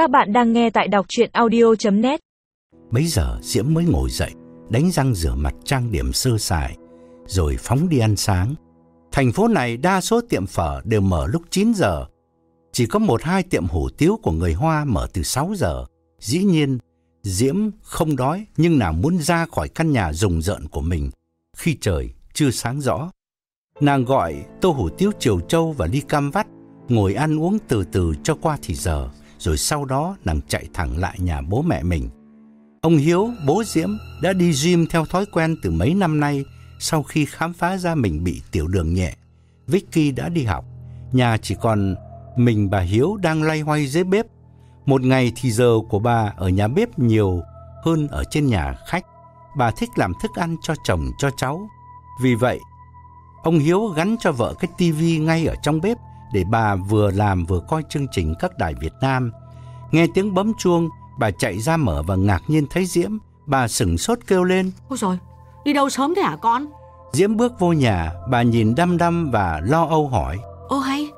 Các bạn đang nghe tại đọc chuyện audio.net Bấy giờ Diễm mới ngồi dậy, đánh răng rửa mặt trang điểm sơ sài, rồi phóng đi ăn sáng. Thành phố này đa số tiệm phở đều mở lúc 9 giờ. Chỉ có một hai tiệm hủ tiếu của người Hoa mở từ 6 giờ. Dĩ nhiên, Diễm không đói nhưng nào muốn ra khỏi căn nhà rùng rợn của mình khi trời chưa sáng rõ. Nàng gọi tô hủ tiếu chiều châu và ly cam vắt, ngồi ăn uống từ từ cho qua thì giờ, rồi sau đó nàng chạy thẳng lại nhà bố mẹ mình. Ông Hiếu, bố Diễm, đã đi gym theo thói quen từ mấy năm nay sau khi khám phá ra mình bị tiểu đường nhẹ. Vicky đã đi học, nhà chỉ còn mình bà Hiếu đang loay hoay dưới bếp. Một ngày thì giờ của bà ở nhà bếp nhiều hơn ở trên nhà khách. Bà thích làm thức ăn cho chồng cho cháu. Vì vậy, ông Hiếu gắn cho vợ cái tivi ngay ở trong bếp để bà vừa làm vừa coi chương trình các đài Việt Nam. Nghe tiếng bấm chuông, bà chạy ra mở và ngạc nhiên thấy Diễm. Bà sửng sốt kêu lên. Ôi rồi, đi đâu sớm thế hả con? Diễm bước vô nhà, bà nhìn đăm đăm và lo âu hỏi. Ô hay,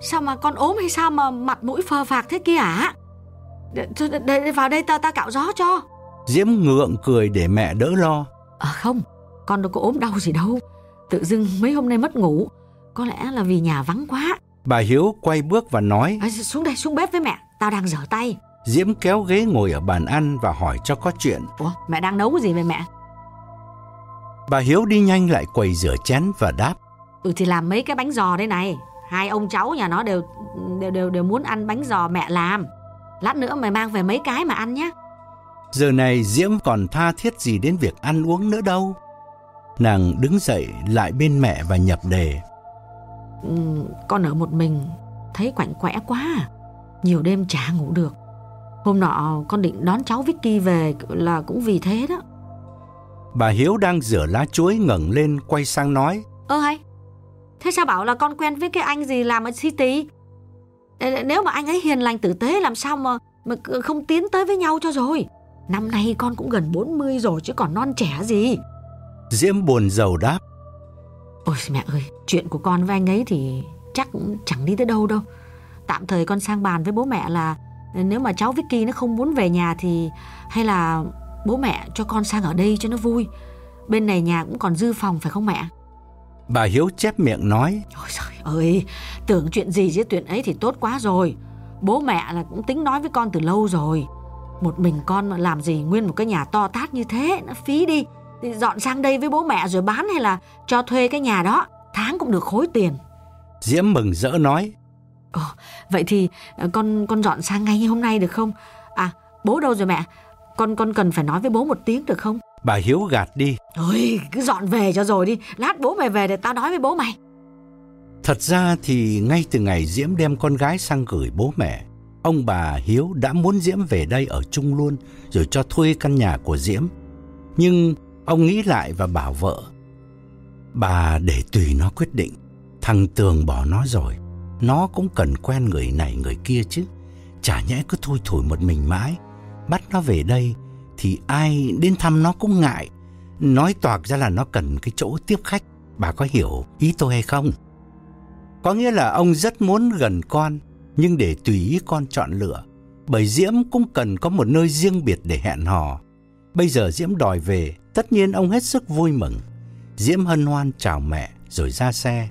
sao mà con ốm hay sao mà mặt mũi phờ phạc thế kia hả? Để, để, để vào đây ta ta cạo gió cho. Diễm ngượng cười để mẹ đỡ lo. À không, con đâu có ốm đau gì đâu. Tự dưng mấy hôm nay mất ngủ, có lẽ là vì nhà vắng quá. Bà Hiếu quay bước và nói. À, xuống đây, xuống bếp với mẹ, tao đang rửa tay. Diễm kéo ghế ngồi ở bàn ăn và hỏi cho có chuyện. Ủa, mẹ đang nấu cái gì vậy mẹ? Bà Hiếu đi nhanh lại quầy rửa chén và đáp. Ừ thì làm mấy cái bánh giò đây này. Hai ông cháu nhà nó đều đều đều, đều muốn ăn bánh giò mẹ làm. Lát nữa mày mang về mấy cái mà ăn nhé. Giờ này Diễm còn tha thiết gì đến việc ăn uống nữa đâu. Nàng đứng dậy lại bên mẹ và nhập đề. Ừ, con ở một mình, thấy quạnh quẽ quá à. Nhiều đêm chả ngủ được. Hôm nọ con định đón cháu Vicky về là cũng vì thế đó. Bà Hiếu đang rửa lá chuối ngẩng lên quay sang nói. Ơ hay, thế sao bảo là con quen với cái anh gì làm ở City? Nếu mà anh ấy hiền lành tử tế làm sao mà, mà không tiến tới với nhau cho rồi. Năm nay con cũng gần 40 rồi chứ còn non trẻ gì. Diễm buồn giàu đáp. Ôi mẹ ơi, chuyện của con với anh ấy thì chắc cũng chẳng đi tới đâu đâu. Tạm thời con sang bàn với bố mẹ là nếu mà cháu Vicky nó không muốn về nhà thì hay là bố mẹ cho con sang ở đây cho nó vui. Bên này nhà cũng còn dư phòng phải không mẹ? Bà Hiếu chép miệng nói. Ôi trời ơi, tưởng chuyện gì chứ chuyện ấy thì tốt quá rồi. Bố mẹ là cũng tính nói với con từ lâu rồi. Một mình con làm gì nguyên một cái nhà to tát như thế, nó phí đi. Thì dọn sang đây với bố mẹ rồi bán hay là cho thuê cái nhà đó, tháng cũng được khối tiền. Diễm mừng rỡ nói. Ồ, vậy thì con con dọn sang ngay hôm nay được không? À, bố đâu rồi mẹ? Con con cần phải nói với bố một tiếng được không? Bà Hiếu gạt đi. Ôi, cứ dọn về cho rồi đi. Lát bố mày về để tao nói với bố mày. Thật ra thì ngay từ ngày Diễm đem con gái sang gửi bố mẹ, ông bà Hiếu đã muốn Diễm về đây ở chung luôn rồi cho thuê căn nhà của Diễm. Nhưng ông nghĩ lại và bảo vợ, bà để tùy nó quyết định, thằng Tường bỏ nó rồi, nó cũng cần quen người này người kia chứ, chả nhẽ cứ thôi thổi một mình mãi, bắt nó về đây thì ai đến thăm nó cũng ngại, nói toạc ra là nó cần cái chỗ tiếp khách, bà có hiểu ý tôi hay không? Có nghĩa là ông rất muốn gần con, nhưng để tùy ý con chọn lựa. Bởi Diễm cũng cần có một nơi riêng biệt để hẹn hò. Bây giờ Diễm đòi về, tất nhiên ông hết sức vui mừng. Diễm hân hoan chào mẹ rồi ra xe.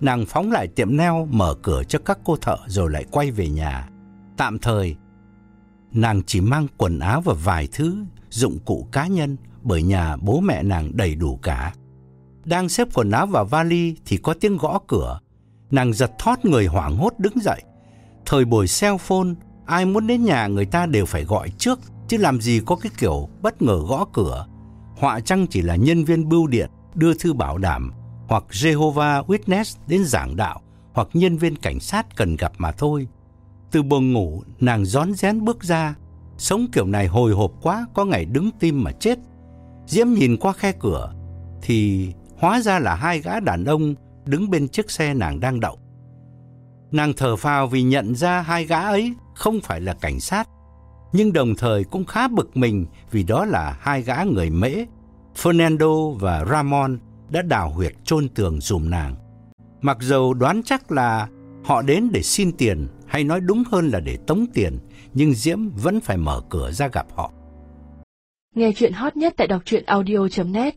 Nàng phóng lại tiệm neo mở cửa cho các cô thợ rồi lại quay về nhà. Tạm thời, nàng chỉ mang quần áo và vài thứ dụng cụ cá nhân bởi nhà bố mẹ nàng đầy đủ cả. Đang xếp quần áo vào vali thì có tiếng gõ cửa. Nàng giật thót người hoảng hốt đứng dậy. Thời buổi cell phone, ai muốn đến nhà người ta đều phải gọi trước, chứ làm gì có cái kiểu bất ngờ gõ cửa. Họa chăng chỉ là nhân viên bưu điện đưa thư bảo đảm, hoặc Jehovah Witness đến giảng đạo, hoặc nhân viên cảnh sát cần gặp mà thôi. Từ buồng ngủ, nàng rón rén bước ra. Sống kiểu này hồi hộp quá, có ngày đứng tim mà chết. Diễm nhìn qua khe cửa, thì hóa ra là hai gã đàn ông đứng bên chiếc xe nàng đang đậu. Nàng thở phào vì nhận ra hai gã ấy không phải là cảnh sát, nhưng đồng thời cũng khá bực mình vì đó là hai gã người Mễ, Fernando và Ramon đã đào huyệt chôn tường dùm nàng. Mặc dầu đoán chắc là họ đến để xin tiền hay nói đúng hơn là để tống tiền, nhưng Diễm vẫn phải mở cửa ra gặp họ. Nghe chuyện hot nhất tại đọc truyện audio.net